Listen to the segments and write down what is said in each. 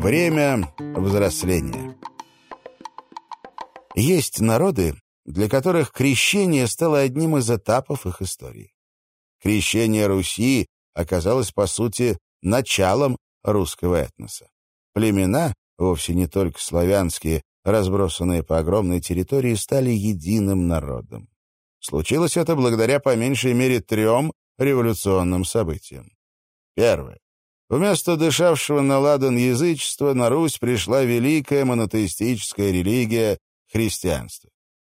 Время взросления. Есть народы, для которых крещение стало одним из этапов их истории. Крещение Руси оказалось, по сути, началом русского этноса. Племена, вовсе не только славянские, разбросанные по огромной территории, стали единым народом. Случилось это благодаря по меньшей мере трем революционным событиям. Первое. Вместо дышавшего на ладан язычества на Русь пришла великая монотеистическая религия — христианство.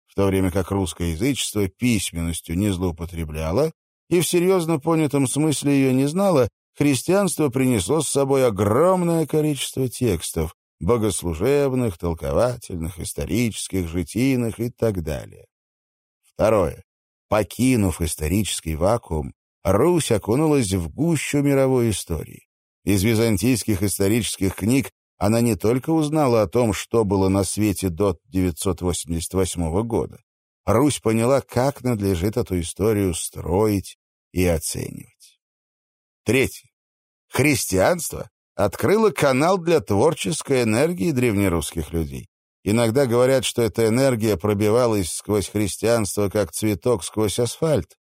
В то время как русское язычество письменностью не злоупотребляло и в серьезно понятом смысле ее не знало, христианство принесло с собой огромное количество текстов, богослужебных, толковательных, исторических, житийных и так далее. Второе. Покинув исторический вакуум, Русь окунулась в гущу мировой истории. Из византийских исторических книг она не только узнала о том, что было на свете до 988 года. Русь поняла, как надлежит эту историю строить и оценивать. Третье. Христианство открыло канал для творческой энергии древнерусских людей. Иногда говорят, что эта энергия пробивалась сквозь христианство, как цветок сквозь асфальт.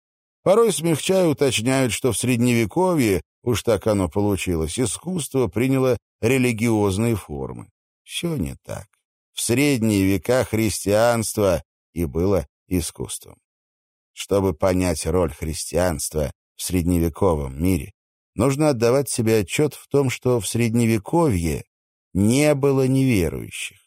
Порой смягчая уточняют, что в Средневековье, уж так оно получилось, искусство приняло религиозные формы. Все не так. В средние века христианство и было искусством. Чтобы понять роль христианства в средневековом мире, нужно отдавать себе отчет в том, что в Средневековье не было неверующих.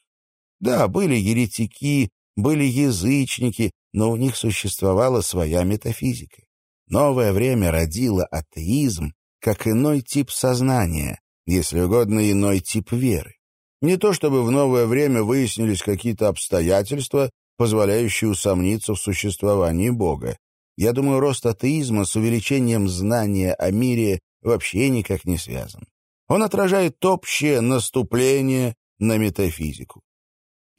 Да, были еретики, были язычники, но у них существовала своя метафизика. Новое время родило атеизм как иной тип сознания, если угодно, иной тип веры. Не то чтобы в новое время выяснились какие-то обстоятельства, позволяющие усомниться в существовании Бога. Я думаю, рост атеизма с увеличением знания о мире вообще никак не связан. Он отражает общее наступление на метафизику.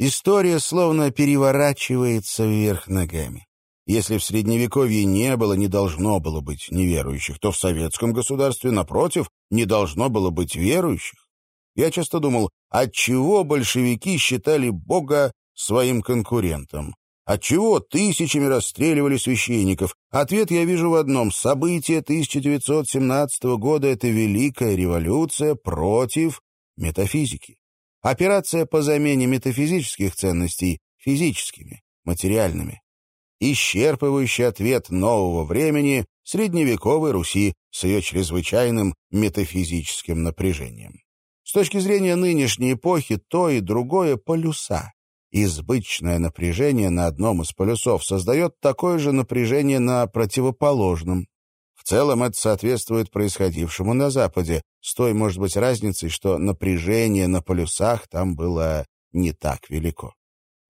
История словно переворачивается вверх ногами. Если в Средневековье не было, не должно было быть неверующих, то в советском государстве, напротив, не должно было быть верующих. Я часто думал, отчего большевики считали Бога своим конкурентом? Отчего тысячами расстреливали священников? Ответ я вижу в одном. Событие 1917 года — это великая революция против метафизики. Операция по замене метафизических ценностей физическими, материальными исчерпывающий ответ нового времени средневековой Руси с ее чрезвычайным метафизическим напряжением. С точки зрения нынешней эпохи то и другое полюса. Избыточное напряжение на одном из полюсов создает такое же напряжение на противоположном. В целом это соответствует происходившему на Западе, с той, может быть, разницей, что напряжение на полюсах там было не так велико.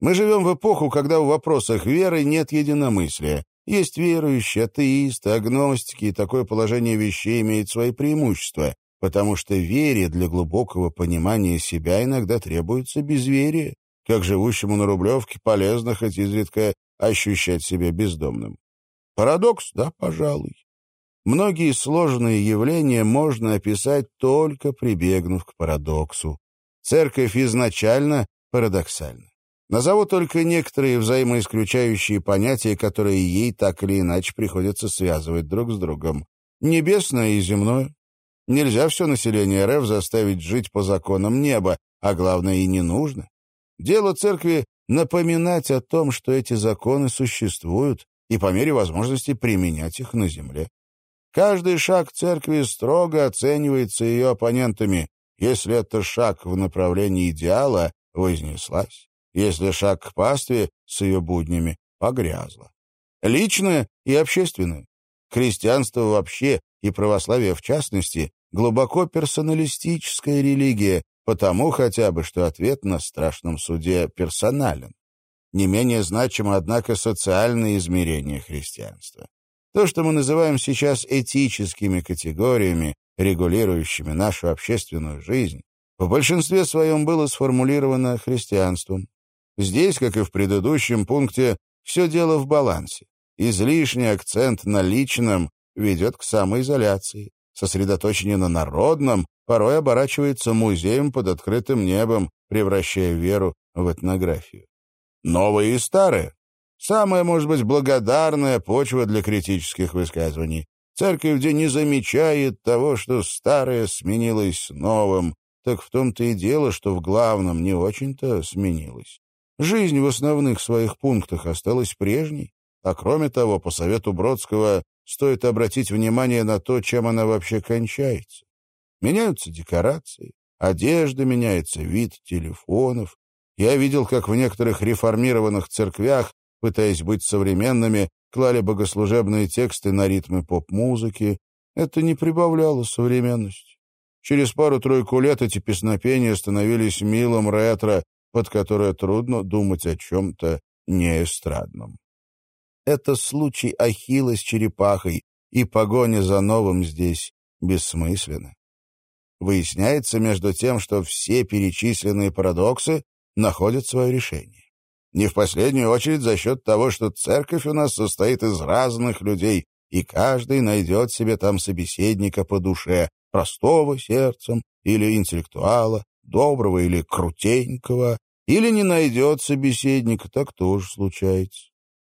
Мы живем в эпоху, когда в вопросах веры нет единомыслия. Есть верующие, атеисты, агностики, и такое положение вещей имеет свои преимущества, потому что вере для глубокого понимания себя иногда требуется безверие, как живущему на Рублевке полезно хоть изредка ощущать себя бездомным. Парадокс? Да, пожалуй. Многие сложные явления можно описать только прибегнув к парадоксу. Церковь изначально парадоксальна. Назову только некоторые взаимоисключающие понятия, которые ей так или иначе приходится связывать друг с другом. Небесное и земное. Нельзя все население РФ заставить жить по законам неба, а главное и не нужно. Дело церкви — напоминать о том, что эти законы существуют, и по мере возможности применять их на земле. Каждый шаг церкви строго оценивается ее оппонентами. Если это шаг в направлении идеала, вознеслась если шаг к пастве с ее буднями погрязло. Личное и общественное. Христианство вообще и православие в частности глубоко персоналистическая религия, потому хотя бы, что ответ на страшном суде персонален. Не менее значимо, однако, социальные измерения христианства. То, что мы называем сейчас этическими категориями, регулирующими нашу общественную жизнь, в большинстве своем было сформулировано христианством. Здесь, как и в предыдущем пункте, все дело в балансе. Излишний акцент на личном ведет к самоизоляции. сосредоточение на народном, порой оборачивается музеем под открытым небом, превращая веру в этнографию. Новое и старое. Самая, может быть, благодарная почва для критических высказываний. Церковь где не замечает того, что старое сменилось новым, так в том-то и дело, что в главном не очень-то сменилось. Жизнь в основных своих пунктах осталась прежней, а кроме того, по совету Бродского, стоит обратить внимание на то, чем она вообще кончается. Меняются декорации, одежда меняется, вид телефонов. Я видел, как в некоторых реформированных церквях, пытаясь быть современными, клали богослужебные тексты на ритмы поп-музыки. Это не прибавляло современности. Через пару-тройку лет эти песнопения становились милым ретро, под которое трудно думать о чем-то неэстрадном. Это случай Ахилла с черепахой, и погоня за новым здесь бессмысленна. Выясняется между тем, что все перечисленные парадоксы находят свое решение. Не в последнюю очередь за счет того, что церковь у нас состоит из разных людей, и каждый найдет себе там собеседника по душе, простого сердцем или интеллектуала, доброго или крутенького, или не найдет собеседника, так тоже случается.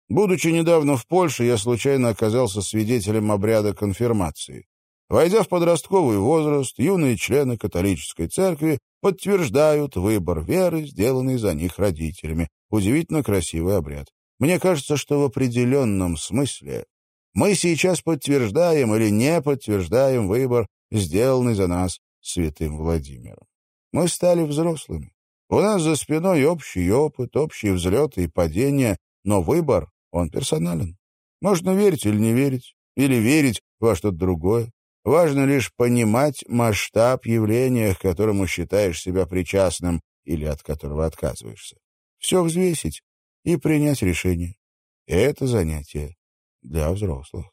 Будучи недавно в Польше, я случайно оказался свидетелем обряда конфирмации. Войдя в подростковый возраст, юные члены католической церкви подтверждают выбор веры, сделанный за них родителями. Удивительно красивый обряд. Мне кажется, что в определенном смысле мы сейчас подтверждаем или не подтверждаем выбор, сделанный за нас святым Владимиром. Мы стали взрослыми. У нас за спиной общий опыт, общие взлеты и падения, но выбор, он персонален. Можно верить или не верить, или верить во что-то другое. Важно лишь понимать масштаб явления, к которому считаешь себя причастным или от которого отказываешься. Все взвесить и принять решение. Это занятие для взрослых.